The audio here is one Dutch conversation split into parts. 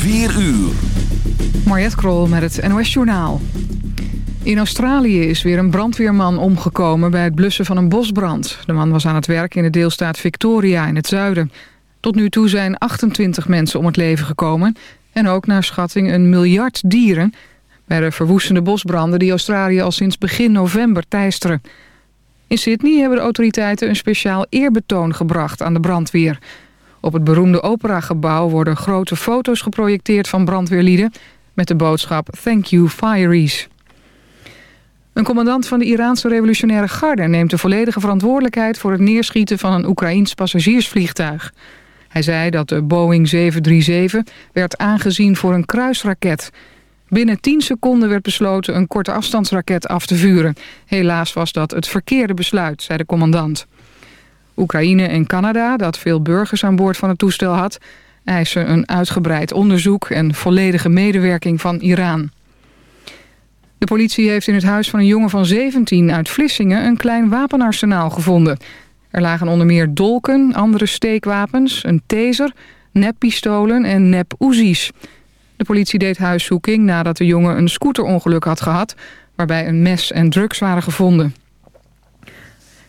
4 uur. Mariette Krol met het NOS Journaal. In Australië is weer een brandweerman omgekomen bij het blussen van een bosbrand. De man was aan het werk in de deelstaat Victoria in het zuiden. Tot nu toe zijn 28 mensen om het leven gekomen... en ook naar schatting een miljard dieren... bij de verwoestende bosbranden die Australië al sinds begin november teisteren. In Sydney hebben de autoriteiten een speciaal eerbetoon gebracht aan de brandweer... Op het beroemde operagebouw worden grote foto's geprojecteerd van brandweerlieden... met de boodschap Thank you Fireys. Een commandant van de Iraanse revolutionaire garde... neemt de volledige verantwoordelijkheid voor het neerschieten van een Oekraïns passagiersvliegtuig. Hij zei dat de Boeing 737 werd aangezien voor een kruisraket. Binnen 10 seconden werd besloten een korte afstandsraket af te vuren. Helaas was dat het verkeerde besluit, zei de commandant. Oekraïne en Canada, dat veel burgers aan boord van het toestel had... eisen een uitgebreid onderzoek en volledige medewerking van Iran. De politie heeft in het huis van een jongen van 17 uit Vlissingen... een klein wapenarsenaal gevonden. Er lagen onder meer dolken, andere steekwapens, een taser... neppistolen en nep-oezies. De politie deed huiszoeking nadat de jongen een scooterongeluk had gehad... waarbij een mes en drugs waren gevonden.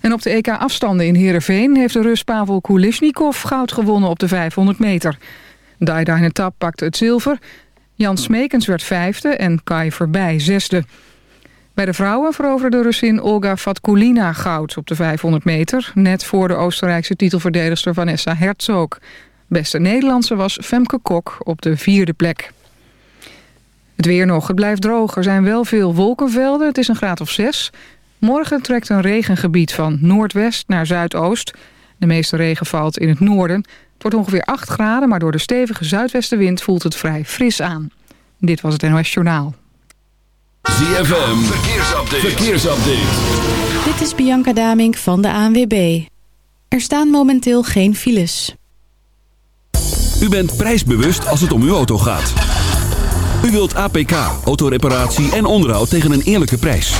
En op de EK-afstanden in Heerenveen heeft de Rus Pavel Kulishnikov goud gewonnen op de 500 meter. Daida Tap pakte het zilver. Jan Smekens werd vijfde en Kai Verbij zesde. Bij de vrouwen veroverde de Russin Olga Fatkulina goud op de 500 meter... net voor de Oostenrijkse titelverdedigster Vanessa Herzog. Beste Nederlandse was Femke Kok op de vierde plek. Het weer nog, het blijft droog. Er zijn wel veel wolkenvelden, het is een graad of zes... Morgen trekt een regengebied van noordwest naar zuidoost. De meeste regen valt in het noorden. Het wordt ongeveer 8 graden, maar door de stevige zuidwestenwind voelt het vrij fris aan. Dit was het NOS Journaal. ZFM, verkeersupdate. verkeersupdate. Dit is Bianca Damink van de ANWB. Er staan momenteel geen files. U bent prijsbewust als het om uw auto gaat. U wilt APK, autoreparatie en onderhoud tegen een eerlijke prijs.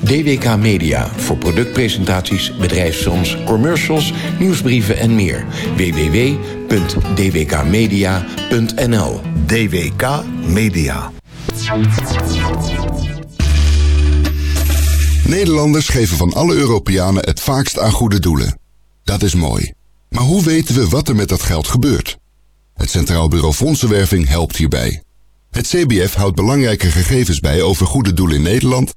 DWK Media voor productpresentaties, bedrijfsfilms, commercials, nieuwsbrieven en meer. www.dwkmedia.nl DWK Media. Nederlanders geven van alle Europeanen het vaakst aan goede doelen. Dat is mooi. Maar hoe weten we wat er met dat geld gebeurt? Het Centraal Bureau Fondsenwerving helpt hierbij. Het CBF houdt belangrijke gegevens bij over goede doelen in Nederland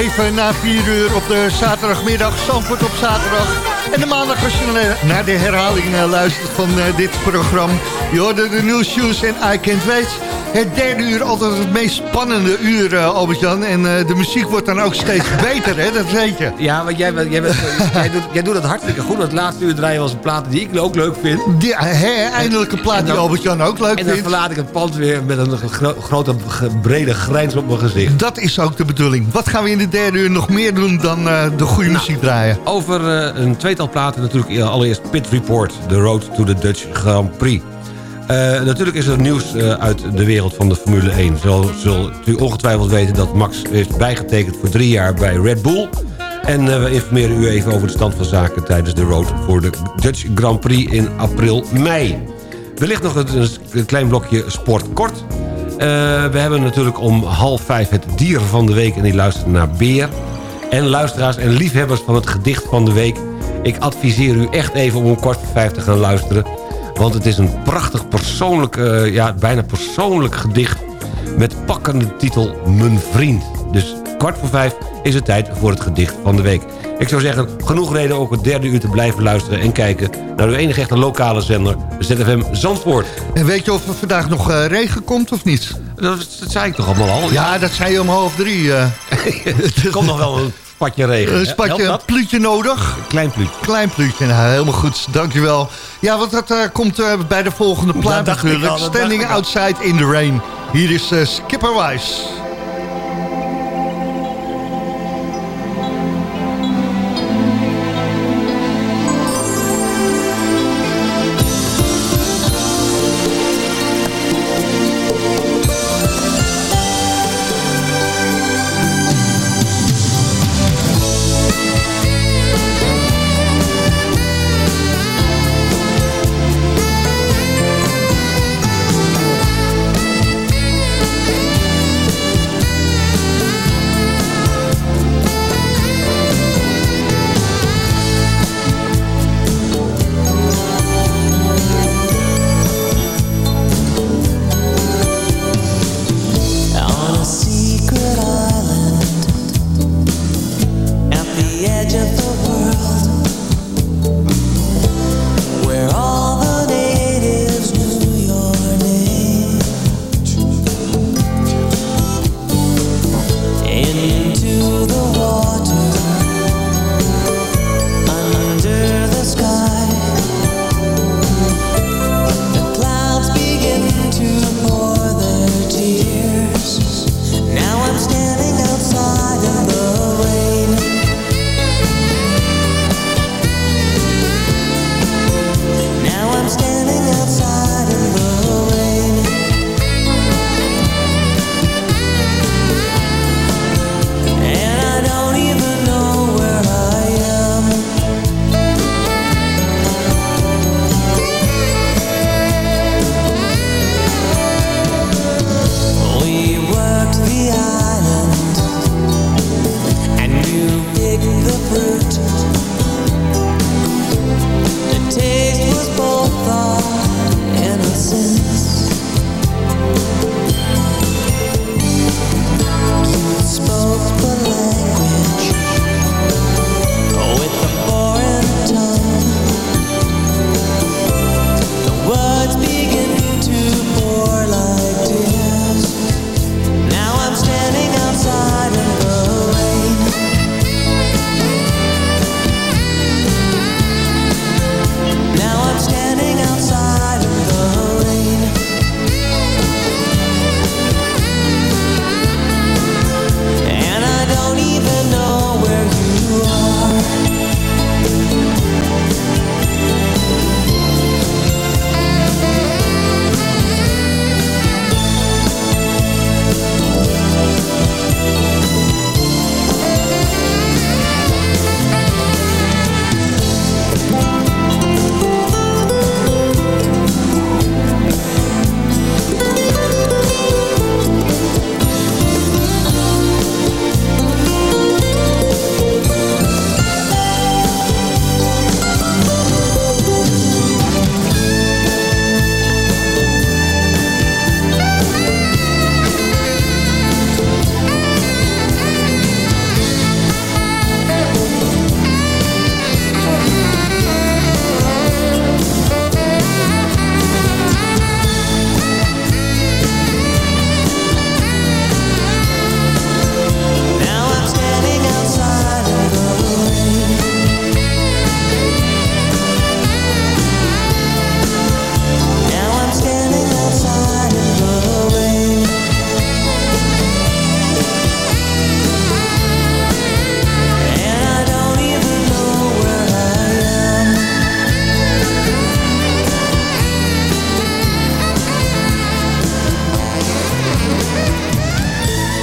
Even na 4 uur op de zaterdagmiddag. Zandvoort op zaterdag. En de maandag als je naar de herhaling eh, luistert van eh, dit programma. Je hoorde de nieuwshoes en I Can't Wait. Het derde uur altijd het meest spannende uur, uh, Albert-Jan. En uh, de muziek wordt dan ook steeds beter, hè? Dat weet je. Ja, want jij, jij, bent, jij, doet, jij doet dat hartstikke goed. Het laatste uur draaien was een plaat die ik ook leuk vind. Die, hè, eindelijk een plaat die Albert-Jan ook leuk vindt. En dan verlaat ik het pand weer met een gro grote, brede grijns op mijn gezicht. Dat is ook de bedoeling. Wat gaan we in de derde uur nog meer doen dan uh, de goede nou, muziek draaien? Over een tweetal platen natuurlijk allereerst Pit Report. The Road to the Dutch Grand Prix. Uh, natuurlijk is er nieuws uh, uit de wereld van de Formule 1. Zo zult u ongetwijfeld weten dat Max heeft bijgetekend voor drie jaar bij Red Bull. En uh, we informeren u even over de stand van zaken tijdens de road voor de Dutch Grand Prix in april-mei. Ligt nog een, een klein blokje sport kort. we hebben natuurlijk om half vijf het dier van de week en die luistert naar Beer. En luisteraars en liefhebbers van het gedicht van de week. Ik adviseer u echt even om om kwart voor vijf te gaan luisteren. Want het is een prachtig persoonlijk, uh, ja, bijna persoonlijk gedicht... met pakkende titel Mijn Vriend. Dus kwart voor vijf is het tijd voor het gedicht van de week. Ik zou zeggen, genoeg reden ook het derde uur te blijven luisteren... en kijken naar uw enige echte lokale zender, ZFM Zandvoort. En weet je of er vandaag nog uh, regen komt of niet? Dat, dat, zei ik toch allemaal al? Ja, dat zei je om half drie. Uh. komt nog wel een spatje regen. Een spatje, een pluutje nodig. Klein pluutje. Klein pluutje, nou, helemaal goed. Dankjewel. Ja, want dat uh, komt uh, bij de volgende plaat natuurlijk. Standing Outside in the Rain. Hier is uh, Skipper Wise.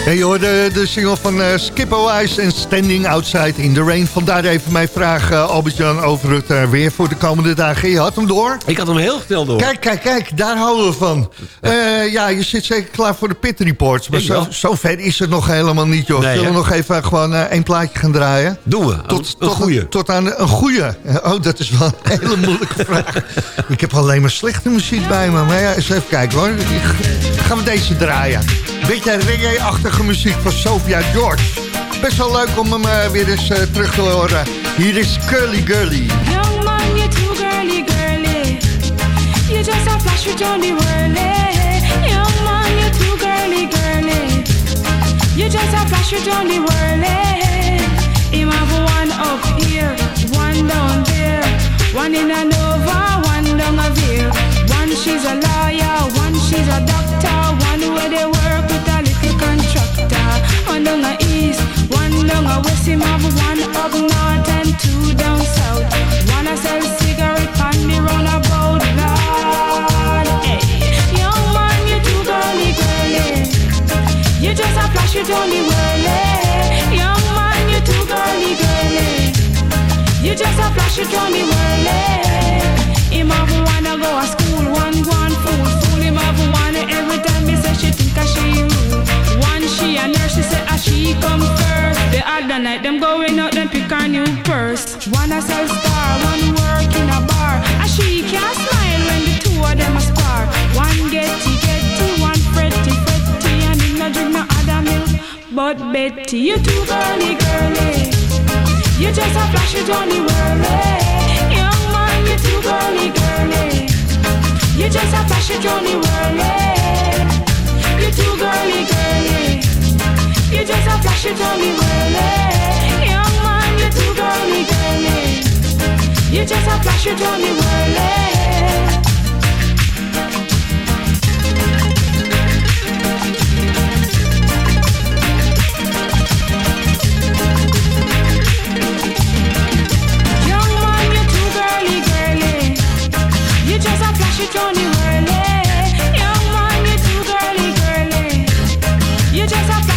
En je hoorde de single van eh Skippo Ice en Standing Outside in the Rain. Vandaar even mijn vraag, eh, Albert-Jan, over het eh, weer voor de komende dagen. Je had hem door? Ik had hem heel snel door. Kijk, kijk, kijk, daar houden we van. Eh, ja, je zit zeker klaar voor de pit reports. Maar zo, ver is het nog helemaal niet, joh. Nee, Zullen we nog even gewoon eh, één plaatje gaan draaien? Doen we. Tot, een tot. Tot aan een goeie. Oh, dat is wel een hele moeilijke vraag. Ik heb alleen maar slechte muziek bij me. Maar ja, eens even kijken hoor. Gaan we deze draaien. Beetje reggae-achtige muziek van Sophia George. Best wel leuk om hem eh, weer eens eh, terug te horen. Hier is Curly Girly. Young man, you're too girly, girly. You just a flash with Johnny Whirly. Young man, you're too girly, girly. You just a flash with Johnny Whirly. Him have one up here, one down there. One in a Nova, one down a. One she's a lawyer, one she's a doctor. One where they work One down a east, one down a west. Him have one up north and two down south. One a sell cigarette on the roundabout. Lord, hey. Young man, you too girly, girly. You just a flash, you Johnny Whirly. Young man, you too girly, girly. You just a flash, you Johnny Whirly. Him have wanna go to school, one go on fool. Fool him have wanna every time me say she think a she she come first. The other night them going out, them pick a new purse. One a sell star, one work in a bar. A she can't smile when the two of them a spar. One getty getty, one fretty fretty, and him no drink no other milk. But Betty, you too girly girly. You just a flash of Johnny Whirly. Young man, you too girly girly. You just a flash of Johnny Whirly. You too girly girly. You just a flash, you turn me whirly. Young man, you're too girly, girly. You just a flash, you turn me whirly. you Johnny Whirly. Young man, you're too girly, girly. You just a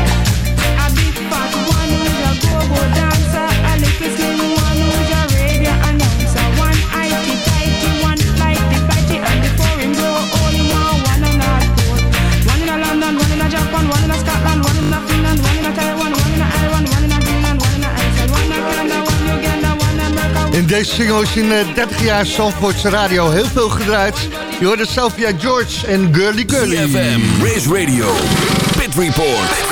deze single is in eh, 30 jaar Zandvoortse radio heel veel gedraaid. Je hoorde Sophia George en Girly Girly. CFM, Race Radio, Pit Report.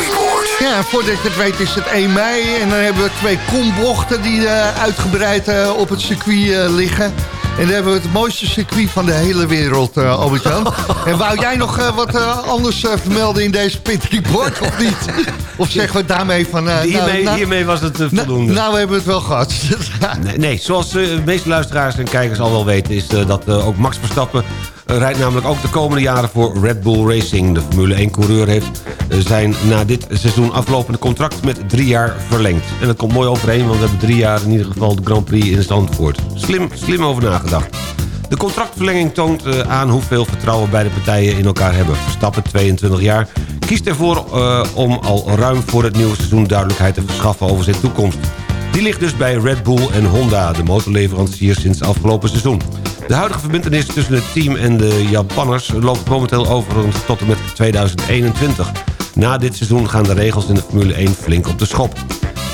Ja, voordat je het weet is het 1 mei. En dan hebben we twee kombochten die eh, uitgebreid eh, op het circuit eh, liggen. En dan hebben we het mooiste circuit van de hele wereld, eh Albert-Jan. en wou jij nog eh, wat eh, anders vermelden in deze pit report, of niet? Of zeggen we daarmee van... hiermee, nou, hiermee was het nou, voldoende. nou, we hebben het wel gehad. Nee, nee, zoals de meeste luisteraars en kijkers al wel weten... is dat ook Max Verstappen rijdt namelijk ook de komende jaren voor Red Bull Racing. De Formule 1-coureur heeft eh, zijn na dit seizoen aflopende contract met drie jaar verlengd. En dat komt mooi overeen, want we hebben drie jaar in ieder geval de Grand Prix in Zandvoort. Slim, slim over nagedacht. De contractverlenging toont eh, aan hoeveel vertrouwen beide partijen in elkaar hebben. Verstappen, 22 jaar, kiest ervoor eh, om al ruim voor het nieuwe seizoen duidelijkheid te verschaffen over zijn toekomst. Die ligt dus bij Red Bull en Honda, de motorleverancier sinds afgelopen seizoen. De huidige verbindenis tussen het team en de Japanners loopt momenteel over tot en met 2021. Na dit seizoen gaan de regels in de Formule 1 flink op de schop.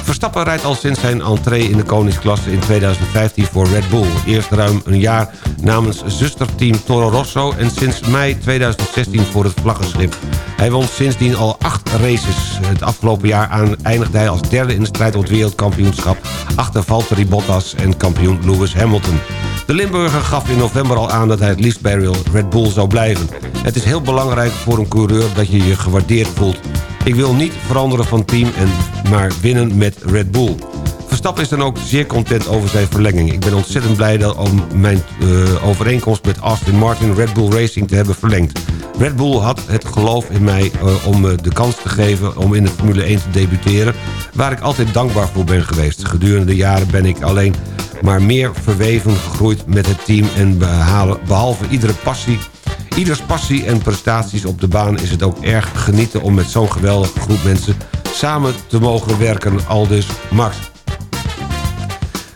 Verstappen rijdt al sinds zijn entree in de koningsklasse in 2015 voor Red Bull. Eerst ruim een jaar namens zusterteam Toro Rosso... en sinds mei 2016 voor het vlaggenschip. Hij won sindsdien al acht races. Het afgelopen jaar aan- eindigde hij als derde in de strijd om het wereldkampioenschap... achter Valtteri Bottas en kampioen Lewis Hamilton. De Limburger gaf in november al aan dat hij het liefst bij Red Bull zou blijven. Het is heel belangrijk voor een coureur dat je je gewaardeerd voelt. Ik wil niet veranderen van team, en maar winnen met Red Bull. Verstappen is dan ook zeer content over zijn verlenging. Ik ben ontzettend blij dat om mijn uh, overeenkomst met Aston Martin Red Bull Racing te hebben verlengd. Red Bull had het geloof in mij uh, om uh, de kans te geven om in de Formule 1 te debuteren... waar ik altijd dankbaar voor ben geweest. Gedurende de jaren ben ik alleen maar meer verweven gegroeid met het team... en behalen, behalve iedere passie Ieders passie en prestaties op de baan is het ook erg genieten... om met zo'n geweldige groep mensen samen te mogen werken, aldus Max.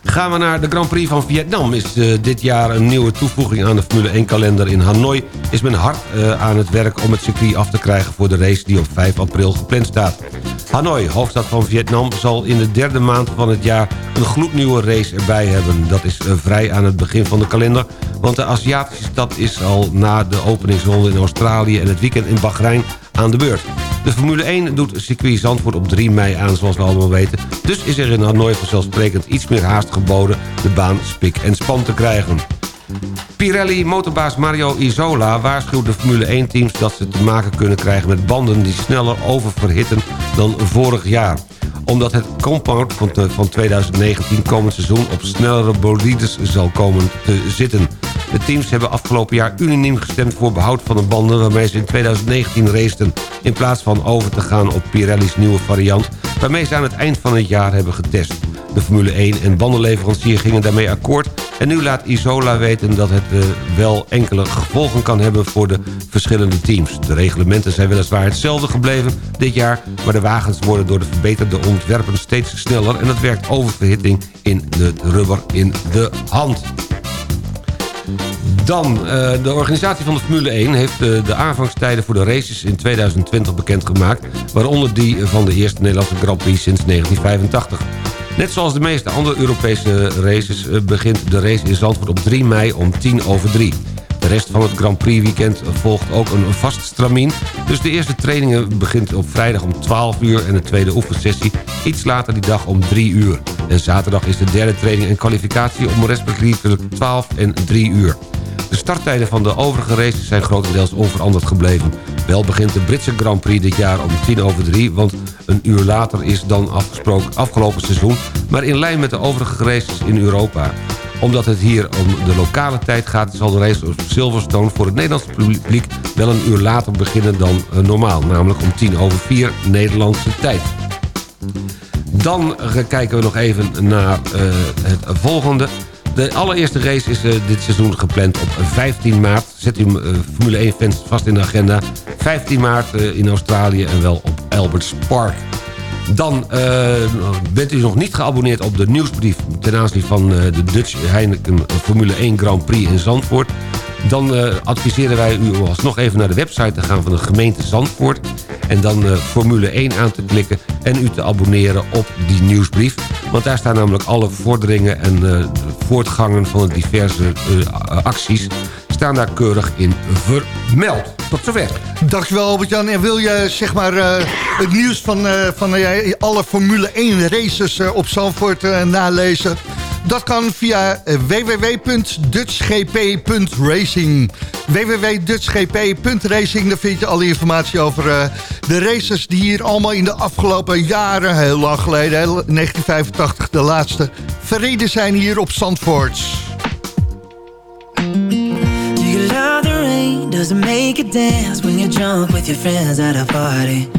Gaan we naar de Grand Prix van Vietnam. Is uh, dit jaar een nieuwe toevoeging aan de Formule 1-kalender in Hanoi... is men hard uh, aan het werk om het circuit af te krijgen... voor de race die op 5 april gepland staat. Hanoi, hoofdstad van Vietnam, zal in de derde maand van het jaar... een gloednieuwe race erbij hebben. Dat is uh, vrij aan het begin van de kalender... want de Aziatische stad is al na de openingsronde in Australië... en het weekend in Bahrein aan de beurt. De Formule 1 doet circuit Zandvoort op 3 mei aan, zoals we allemaal weten. Dus is er in Hanoi vanzelfsprekend iets meer haast geboden... de baan spik en span te krijgen. Pirelli motorbaas Mario Isola waarschuwt de Formule 1-teams... dat ze te maken kunnen krijgen met banden die sneller oververhitten dan vorig jaar omdat het compound van 2019 komend seizoen op snellere bolides zal komen te zitten. De teams hebben afgelopen jaar unaniem gestemd voor behoud van de banden... waarmee ze in 2019 raceten... in plaats van over te gaan op Pirelli's nieuwe variant... waarmee ze aan het eind van het jaar hebben getest. De Formule 1 en bandenleverancier gingen daarmee akkoord... en nu laat Isola weten dat het uh, wel enkele gevolgen kan hebben... voor de verschillende teams. De reglementen zijn weliswaar hetzelfde gebleven dit jaar... maar de wagens worden door de verbeterde ontwerpen steeds sneller... en dat werkt oververhitting in de rubber in de hand. Dan, uh, de organisatie van de Formule 1 heeft uh, de aanvangstijden voor de races in 2020 bekendgemaakt... waaronder die van de eerste Nederlandse Grand Prix sinds 1985. Net zoals de meeste andere Europese races uh, begint de race in Zandvoort op 3 mei om 10 over 3. De rest van het Grand Prix weekend volgt ook een vast stramien. Dus de eerste trainingen begint op vrijdag om 12 uur... en de tweede oefensessie iets later die dag om 3 uur. En zaterdag is de derde training en kwalificatie om respectievelijk 12 en 3 uur. De starttijden van de overige races zijn grotendeels onveranderd gebleven. Wel begint de Britse Grand Prix dit jaar om 10 over 3... want een uur later is dan afgesproken afgelopen seizoen... maar in lijn met de overige races in Europa omdat het hier om de lokale tijd gaat... zal de race op Silverstone voor het Nederlandse publiek... wel een uur later beginnen dan uh, normaal. Namelijk om 10 over 4 Nederlandse tijd. Dan kijken we nog even naar uh, het volgende. De allereerste race is uh, dit seizoen gepland op 15 maart. Zet u uh, Formule 1-fans vast in de agenda. 15 maart in Australië en wel op Alberts Park. Dan bent u nog niet geabonneerd op de nieuwsbrief... ten aanzien van de Dutch Heineken Formule 1 Grand Prix in Zandvoort... dan uh, adviseren wij u alsnog even naar de website te gaan van de gemeente Zandvoort... en dan Formule 1 aan te klikken en u te abonneren op die nieuwsbrief. Want daar staan namelijk alle vorderingen en voortgangen van de diverse acties... staan daar keurig in vermeld. Tot zover. Dankjewel Albert-Jan. En wil je zeg maar het nieuws van, van alle Formule 1 races op Zandvoort nalezen? Dat kan via www.dutchgp.racing. www.dutchgp.racing, daar vind je alle informatie over de races die hier allemaal in de afgelopen jaren, heel lang geleden, 1985 de laatste, verreden zijn hier op Zandvoort. Does it make you dance when you're drunk with your friends at a party?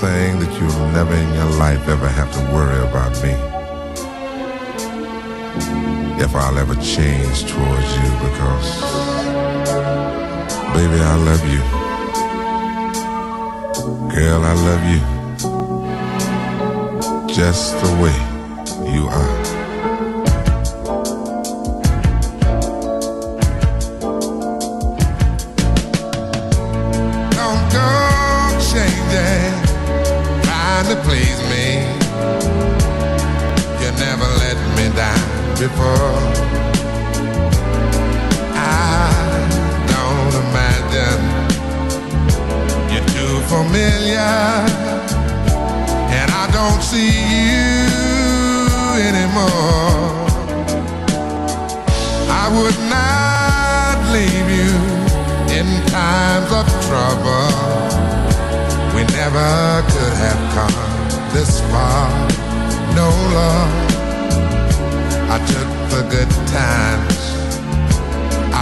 thing that you'll never in your life ever have to worry about me. If I'll ever change towards you because, baby, I love you. Girl, I love you just the way you are.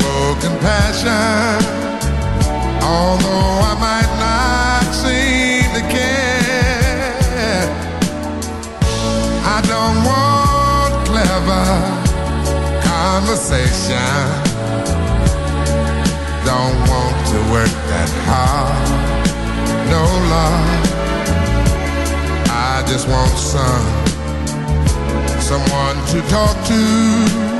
unspoken passion. Although I might not seem to care, I don't want clever conversation. Don't want to work that hard. No love. I just want some someone to talk to.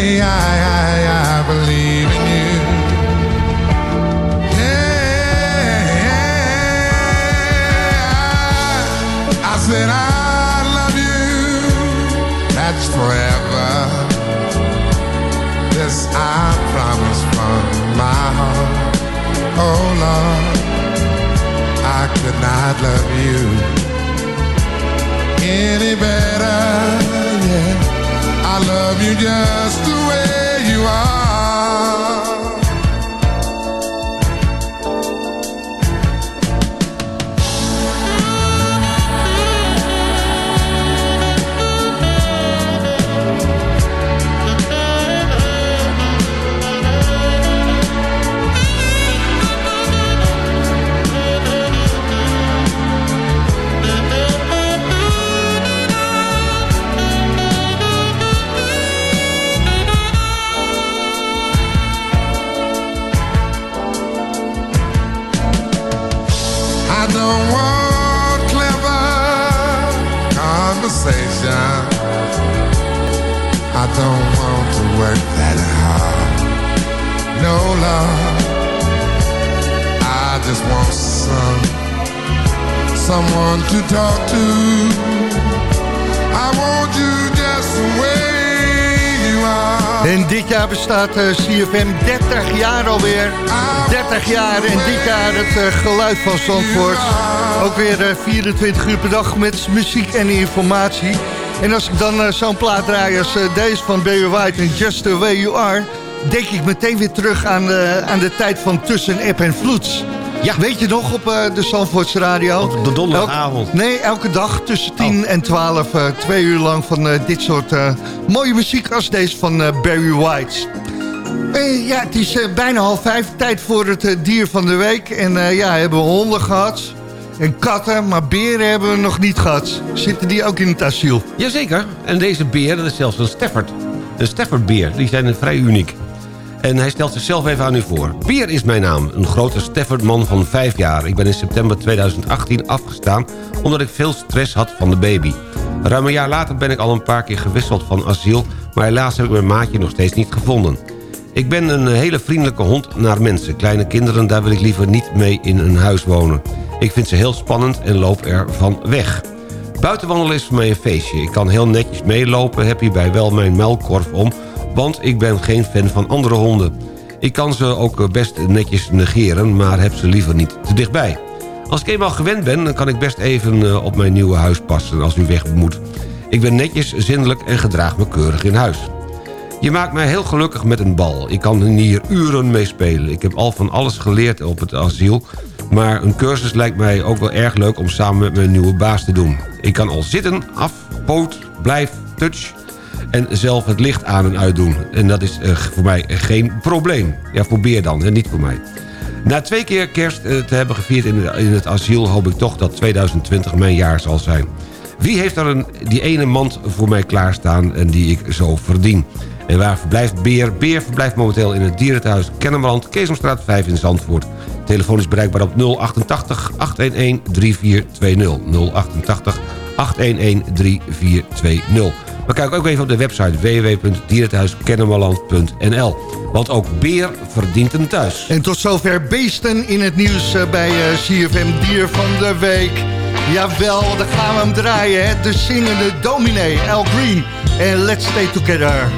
I, I, I believe in you? Yeah, I said I love you. That's forever. This I promise from my heart. Oh Lord, I could not love you any better. Yeah, I love you just bestaat eh, CFM 30 jaar alweer. 30 jaar en dit jaar het eh, geluid van Zandvoort. Ook weer eh, 24 uur per dag met muziek en informatie. En als ik dan eh, zo'n plaat draai als eh, deze van Barry White en Just The Way You Are... denk ik meteen weer terug aan, de- aan de tijd van tussen app en vloed. Ja. Weet je nog op eh, de Zandvoortse radio? Op de donderdagavond. Elk- nee, elke dag tussen 10 en 12, eh, twee uur lang van eh, dit soort eh, mooie muziek als deze van eh, Barry White. Ja, het is eh, bijna half vijf, tijd voor het eh, dier van de week. En eh, ja, hebben we honden gehad en katten, maar beren hebben we nog niet gehad. Zitten die ook in het asiel? Jazeker. En deze beer, dat is zelfs een Stafford. Een Staffordbeer. Die zijn vrij uniek. En hij stelt zichzelf even aan u voor. Beer is mijn naam. Een grote Staffordman van 5 jaar. Ik ben in september 2018 afgestaan... omdat ik veel stress had van de baby. Ruim een jaar later ben ik al een paar keer gewisseld van asiel... maar helaas heb ik mijn maatje nog steeds niet gevonden. Ik ben een hele vriendelijke hond naar mensen. Kleine kinderen, daar wil ik liever niet mee in een huis wonen. Ik vind ze heel spannend en loop er van weg. Buitenwandelen is voor mij een feestje. Ik kan heel netjes meelopen, heb hierbij wel mijn muilkorf om... want ik ben geen fan van andere honden. Ik kan ze ook best netjes negeren, maar heb ze liever niet te dichtbij. Als ik eenmaal gewend ben, dan kan ik best even eh, op mijn nieuwe huis passen als u weg moet. Ik ben netjes, zindelijk en gedraag me keurig in huis. Je maakt mij heel gelukkig met een bal. Ik kan hier uren mee spelen. Ik heb al van alles geleerd op het asiel... maar een cursus lijkt mij ook wel erg leuk om samen met mijn nieuwe baas te doen. Ik kan al zitten, af, poot, blijf, touch... en zelf het licht aan en uitdoen. En dat is eh, voor mij geen probleem. Ja, voor Beer dan, niet voor mij. Na twee keer kerst eh, te hebben gevierd in, het asiel... hoop ik toch dat 2020 mijn jaar zal zijn. Wie heeft er een, die ene mand voor mij klaarstaan en die ik zo verdien? En waar verblijft Beer? Beer verblijft momenteel in het dierentehuis Kennemerland... Keesomstraat 5 in Zandvoort. Telefoon is bereikbaar op 088 811 3420. 088 811 3420. Maar kijk ook even op de website www.dierenthuiskennemerland.nl. Want ook Beer verdient een thuis. En tot zover beesten in het nieuws eh, bij eh, CFM Dier van de Week. Jawel, dan gaan we hem draaien. De zingende dominee, Al Green. En Let's Stay Together.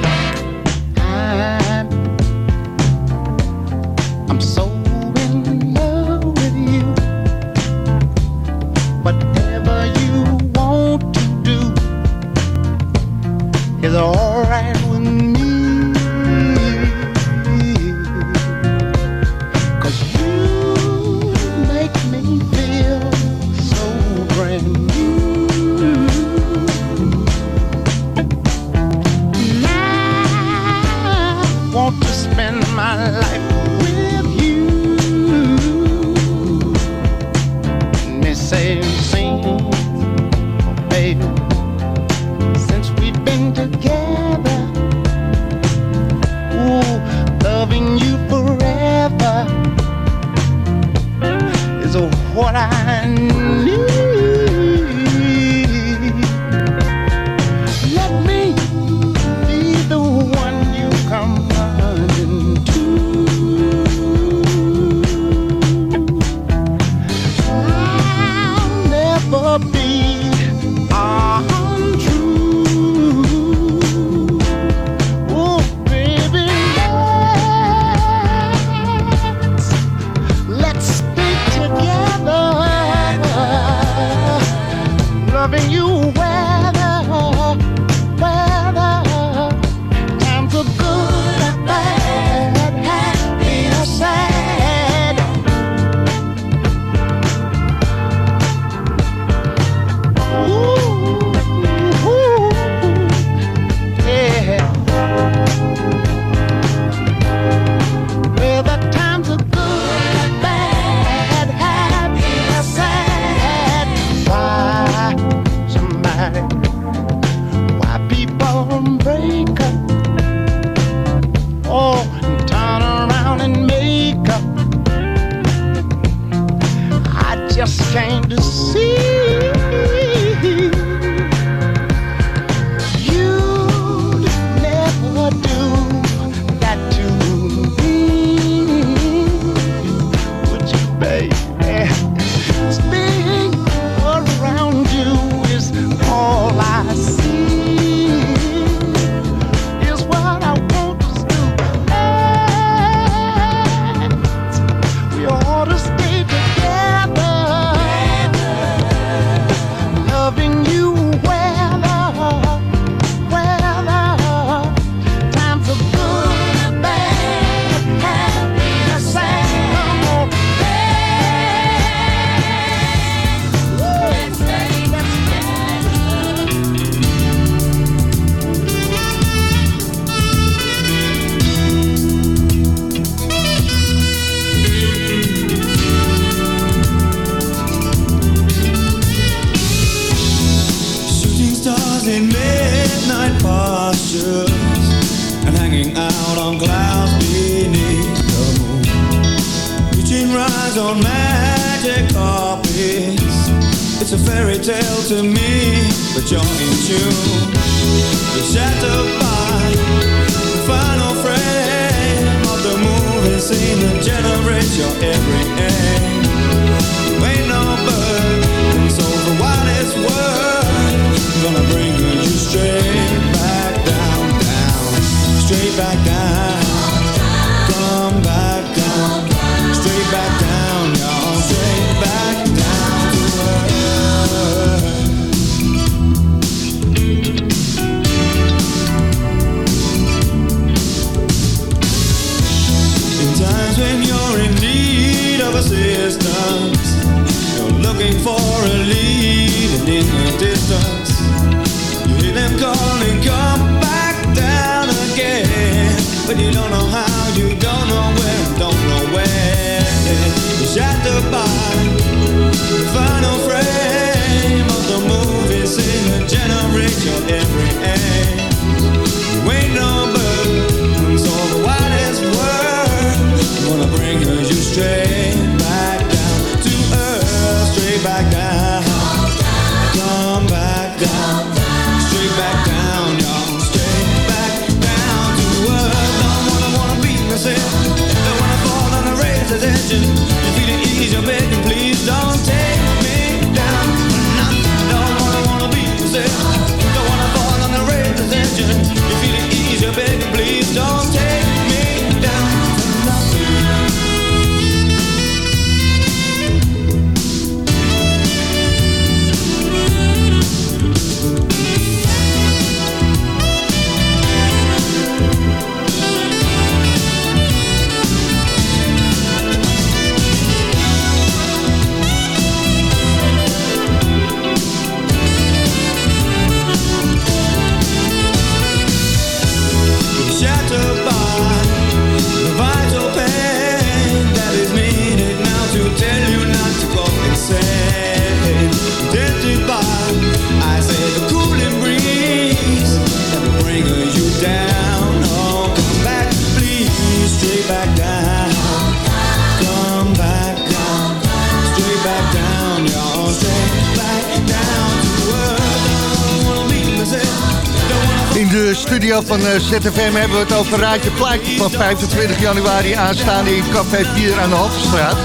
De studio van eh, ZFM hebben we het over Raadje Plaatje van 25 januari aanstaande in Café 4 aan de Haltestraat.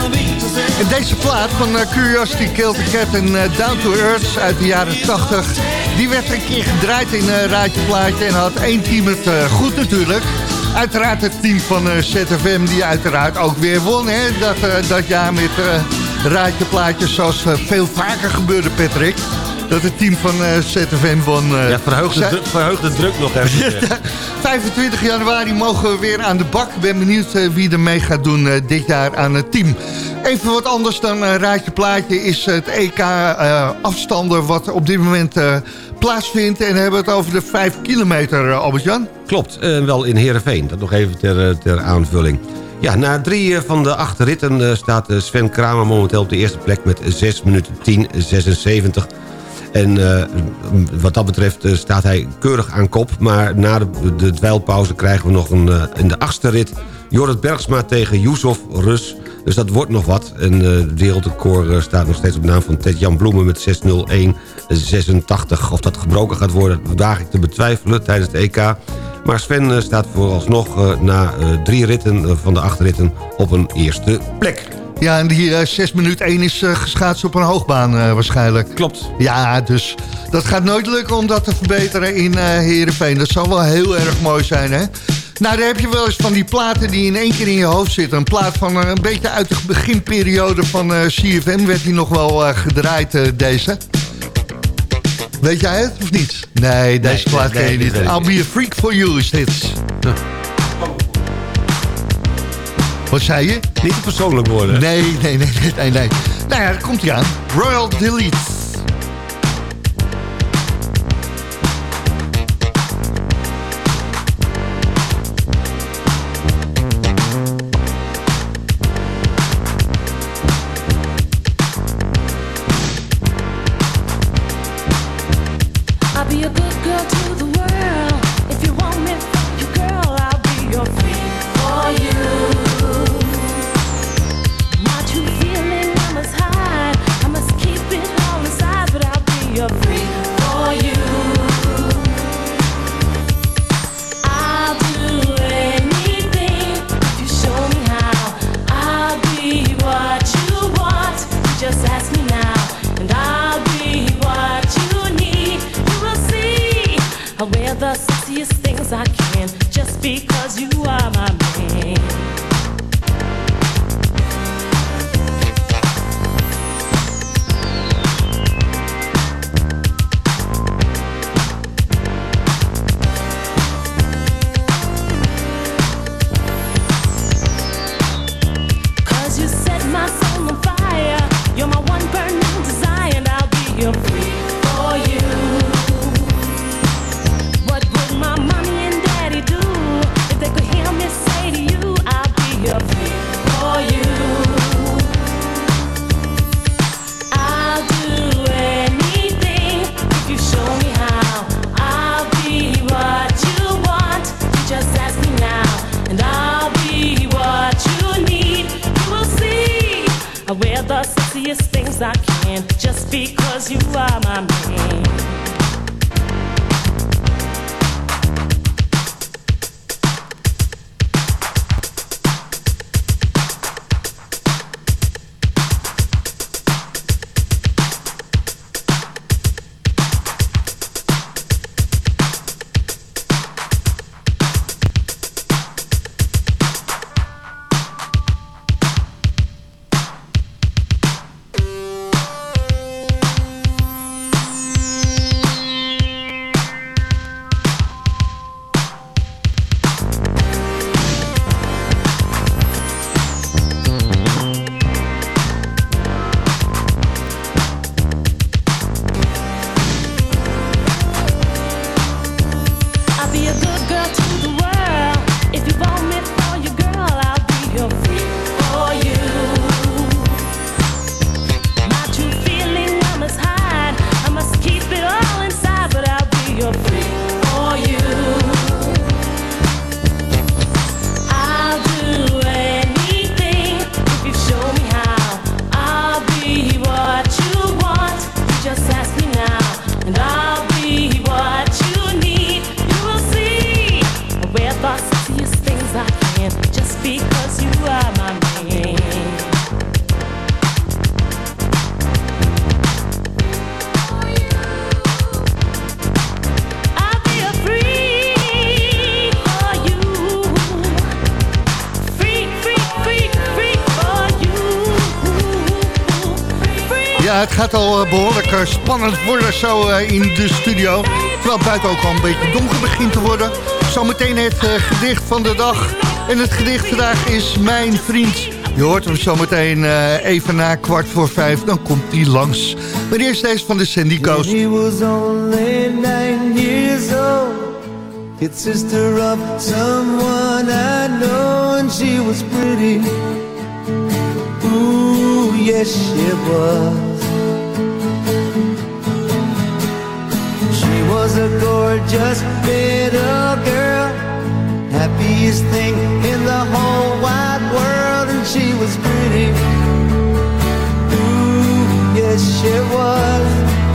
En deze plaat van eh, Curiosity Killed the Cat en eh, Down to Earth uit de jaren 80... die werd een keer gedraaid in Raadje Plaatje en had één team het goed natuurlijk. Uiteraard het team van ZFM die uiteraard ook weer won hè, dat, dat jaar met Raadje Plaatje zoals veel vaker gebeurde Patrick. Dat het team van eh, ZFM won. eh, Ja, verheug de, zij- dru- verheug de druk nog even. 25 januari mogen we weer aan de bak. Ik ben benieuwd eh, wie er mee gaat doen dit jaar aan het team. Even wat anders dan Raadje Plaatje is het EK afstanden wat op dit moment plaatsvindt. En we hebben het over de 5 kilometer, Albert-Jan. Klopt, eh, wel in Heerenveen. Dat nog even ter, ter aanvulling. Ja, na drie van de acht ritten staat Sven Kramer momenteel op de eerste plek met 6 minuten 10, 76. En eh, wat dat betreft eh, staat hij keurig aan kop. Maar na de, de dweilpauze krijgen we nog een, eh, in de achtste rit... Jorrit Bergsma tegen Yusuf Rus. Dus dat wordt nog wat. En het wereldrecord staat nog steeds op naam van Ted-Jan Bloemen... met 6.01.86. Of dat gebroken gaat worden, waag ik te betwijfelen tijdens het EK. Maar Sven staat vooralsnog na drie ritten van de acht ritten op een eerste plek. Ja, en die eh 6 minuten 1 is eh, geschaatst op een hoogbaan eh, waarschijnlijk. Klopt. Ja, dus dat gaat nooit lukken om dat te verbeteren in eh Heerenveen. Dat zou wel heel erg mooi zijn, hè? Nou, daar heb je wel eens van die platen die in één keer in je hoofd zitten. Een plaat van eh, een beetje uit de beginperiode van eh, CFM werd die nog wel eh, gedraaid, eh, deze. Weet jij het of niet? Nee, deze Nee, plaat nee, ken je nee, niet. I'll be a freak for you is dit. Wat zei je? Niet te persoonlijk worden. Nee, nee, nee, nee, nee. nee. Nou ja, komt hij aan. Royal Delete. I can just because you are my man. gaat al eh, behoorlijk eh, spannend worden zo eh, in de studio. Terwijl buiten ook al een beetje donker begint te worden. Zometeen het gedicht van de dag. En het gedicht vandaag is Mijn Vriend. Je hoort hem zometeen even na kwart voor vijf. Dan komt hij langs. Maar eerst deze van de Sandy Coast. Yes was. a gorgeous little girl, happiest thing in the whole wide world, and she was pretty. Ooh, yes, she was.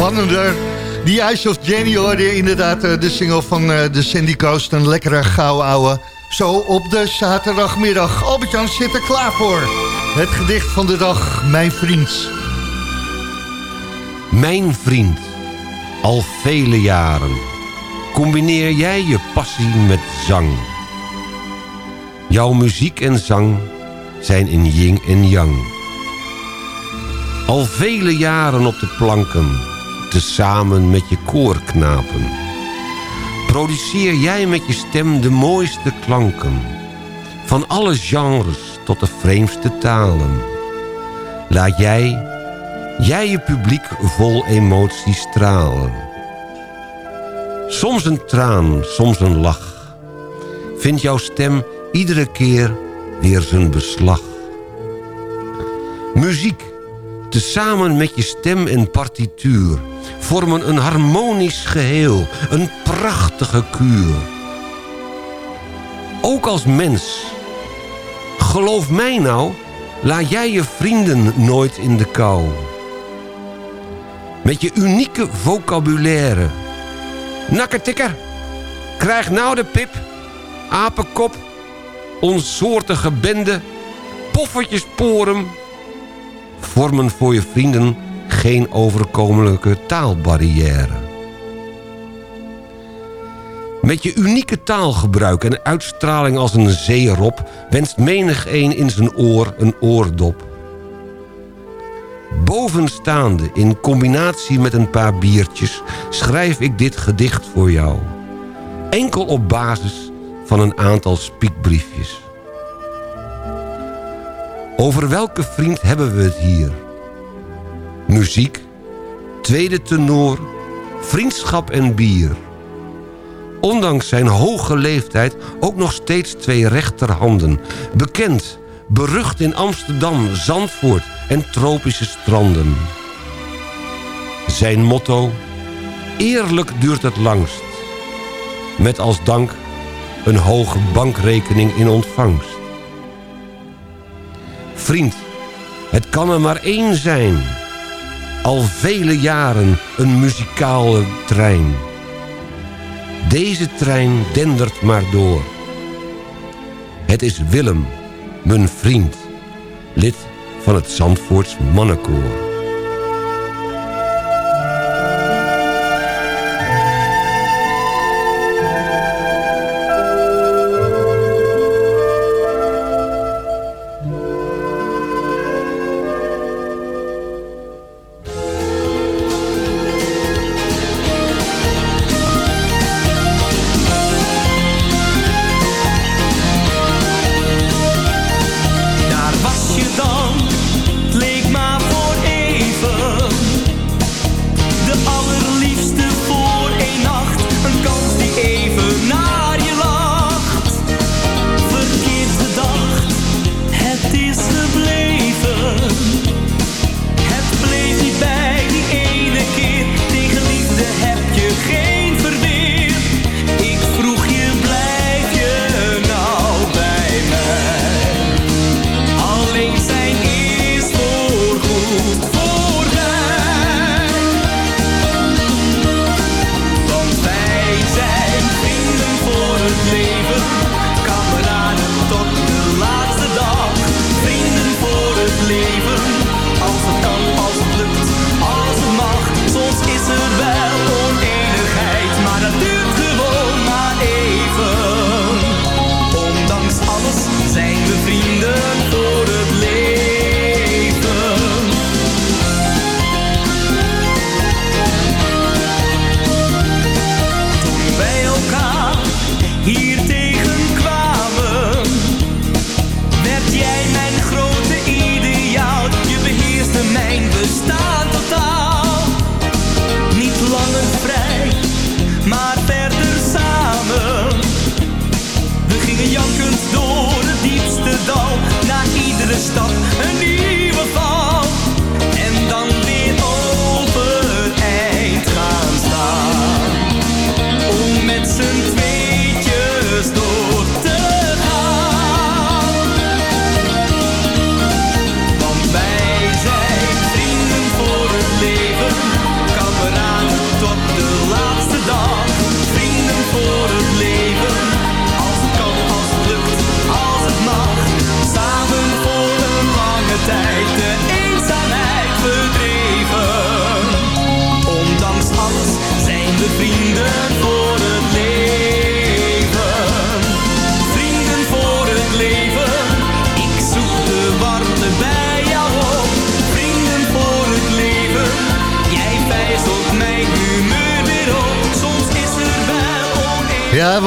Spannender. Die Eyes of Jenny hoorde inderdaad eh, de single van eh, de Sandy Coast. Een lekkere gauw ouwe. Zo op de zaterdagmiddag. Albert-Jan zit er klaar voor. Het gedicht van de dag, mijn vriend. Mijn vriend, al vele jaren combineer jij je passie met zang. Jouw muziek en zang zijn in yin en yang. Al vele jaren op de planken, tezamen met je koorknapen. Produceer jij met je stem de mooiste klanken. Van alle genres tot de vreemdste talen. Laat jij, jij je publiek vol emotie stralen. Soms een traan, soms een lach. Vindt jouw stem iedere keer weer zijn beslag. Muziek, tezamen met je stem en partituur... vormen een harmonisch geheel, een prachtige kuur. Ook als mens. Geloof mij nou, laat jij je vrienden nooit in de kou. Met je unieke vocabulaire... Nakkertikker, krijg nou de pip, apenkop, onsoortige bende, poffertjesporen... vormen voor je vrienden geen overkomelijke taalbarrière. Met je unieke taalgebruik en uitstraling als een zeerob... wenst menig een in zijn oor een oordop. Bovenstaande, in combinatie met een paar biertjes... schrijf ik dit gedicht voor jou. Enkel op basis van een aantal spiekbriefjes. Over welke vriend hebben we het hier? Muziek, tweede tenor, vriendschap en bier. Ondanks zijn hoge leeftijd ook nog steeds twee rechterhanden. Bekend, berucht in Amsterdam, Zandvoort en tropische stranden. Zijn motto, eerlijk duurt het langst. Met als dank een hoge bankrekening in ontvangst. Vriend, het kan er maar één zijn. Al vele jaren een muzikale trein. Deze trein dendert maar door. Het is Willem, mijn vriend, lid van het Zandvoorts mannenkoor.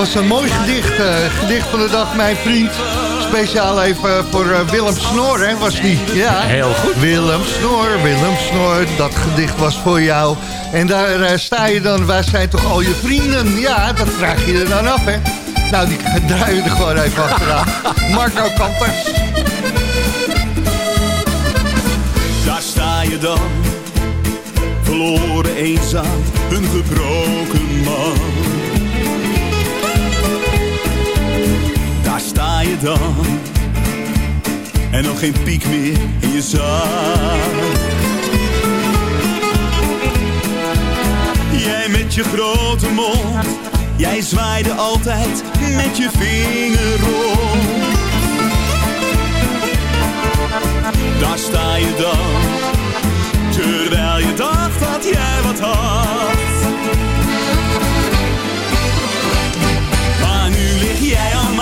Was een mooi gedicht. eh, gedicht van de dag, mijn vriend. Speciaal even voor eh, Willem Snor, hè, was die? Ja. Heel goed. Willem Snor, Willem Snor, dat gedicht was voor jou. En daar eh, sta je dan, waar zijn toch al je vrienden? Ja, dat vraag je er dan af, hè. Nou, die draaien er gewoon even achteraan. Marco Kampers. Daar sta je dan, verloren eenzaam, een gebroken man. Dan, en nog geen piek meer in je zak. Jij met je grote mond, jij zwaaide altijd met je vinger rond. Daar sta je dan, terwijl je dacht dat jij wat had. Maar nu lig jij al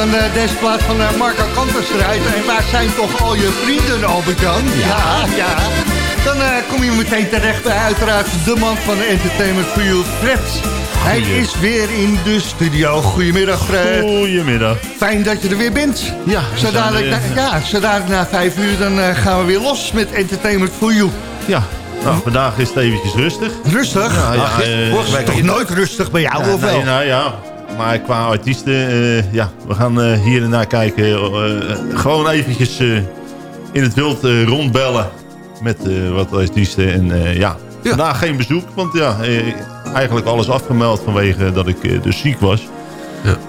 dan eh, deze plaat van eh, Marco draait... en waar zijn toch al je vrienden, Albert-Jan? Ja, ja. Dan eh, kom je meteen terecht bij uiteraard de man van Entertainment for You, Fred. Hij is weer in de studio. Goedemiddag, Fred. Goedemiddag. Fijn dat je er weer bent. Ja, zo dadelijk, na, ja, zo dadelijk na vijf uur dan gaan we weer los met Entertainment for You. Ja, nou, vandaag is het eventjes rustig. Rustig? Ja, ja, Ach, week toch nooit rustig bij jou, Ja, of wel? nee, nou ja, maar qua artiesten, eh, ja, we gaan eh, hier en daar kijken. eh, gewoon eventjes in het wild rondbellen met wat artiesten. En eh, ja, vandaag geen bezoek, want ja, eigenlijk alles afgemeld vanwege dat ik dus ziek was.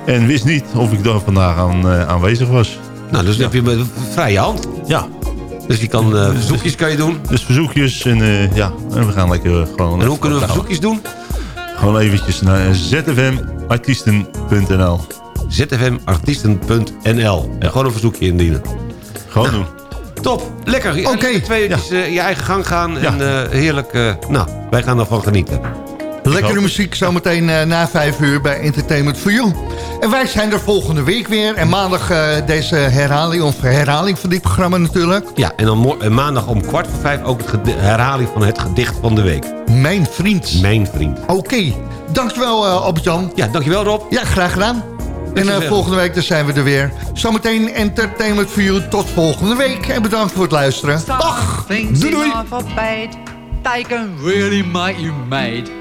En wist niet of ik daar vandaag aan, aanwezig was. Nou, dus heb je een vrije hand. Ja. Dus je kan verzoekjes kan je doen. Dus verzoekjes en ja, en we gaan lekker gewoon... En hoe kunnen we verzoekjes doen? Gewoon eventjes naar zfmartiesten.nl zfmartiesten.nl En gewoon een verzoekje indienen. Gewoon doen. Top, lekker. Oké. Twee uurtjes eh, je eigen gang gaan. En eh, heerlijk. eh, nou, wij gaan ervan genieten. Lekkere muziek zometeen eh, na vijf uur bij Entertainment for You. En wij zijn er volgende week weer. En maandag eh, deze herhaling, of herhaling van dit programma natuurlijk. Ja, en dan en maandag om kwart voor vijf ook de herhaling van het gedicht van de week. Mijn vriend. Mijn vriend. Oké, dankjewel uh, Albert-Jan. Ja, dankjewel Rob. Ja, graag gedaan. En uh, volgende week dan zijn we er weer. Zometeen Entertainment for You. Tot volgende week. En bedankt voor het luisteren. Dag. Doei doei. They can really make you mad.